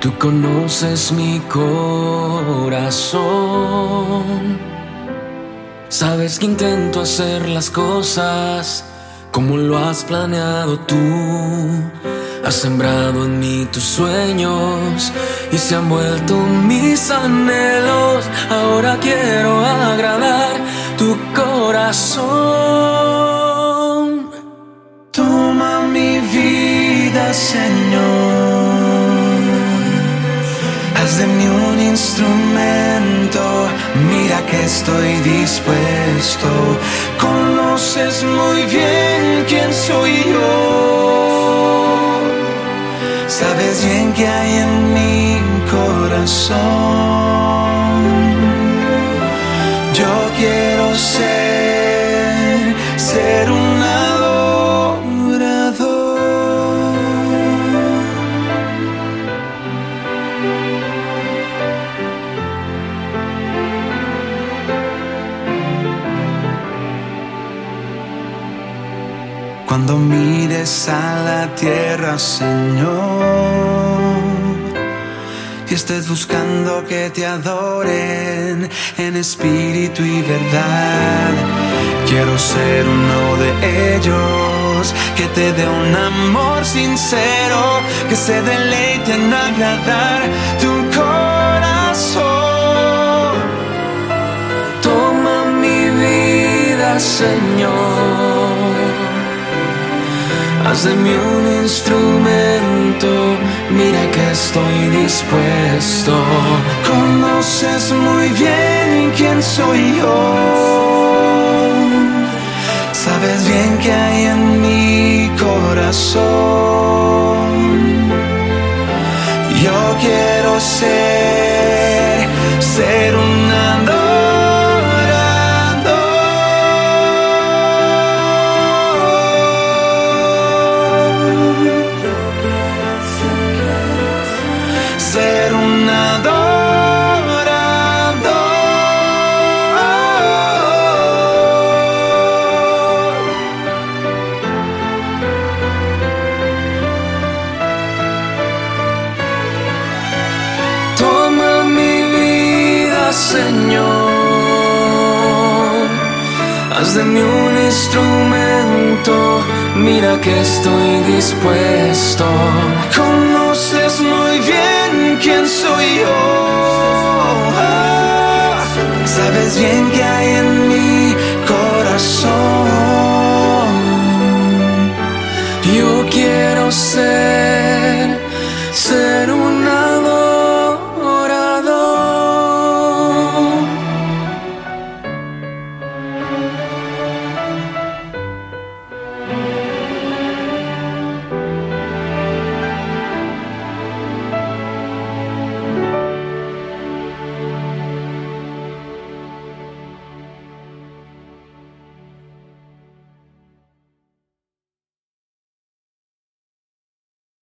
Tú conoces mi corazón, sabes que intento hacer las cosas como lo has planeado tú. Has sembrado en mí tus sueños y se han vuelto mis anhelos. Ahora quiero agradar tu corazón. Señor de mí un instrumento, mira que estoy dispuesto. Conoces muy bien quién soy yo. Sabes bien que hay en mi corazón. Yo quiero ser, Cuando mires a la tierra, Señor, y estés buscando que te adoren en espíritu y verdad, quiero ser uno de ellos, que te dé un amor sincero, que se deleite en agradar tu corazón. Toma mi vida, Señor Haz de mí un instrumento, mira que estoy dispuesto. Conoces muy bien quién soy yo. Sabes bien que hay en mi corazón. Yo quiero ser, ser un Señor. Haz de mí un instrumento, mira que estoy dispuesto. Conoces muy bien quién soy yo. Sabes bien que hay en mi corazón. Yo quiero ser.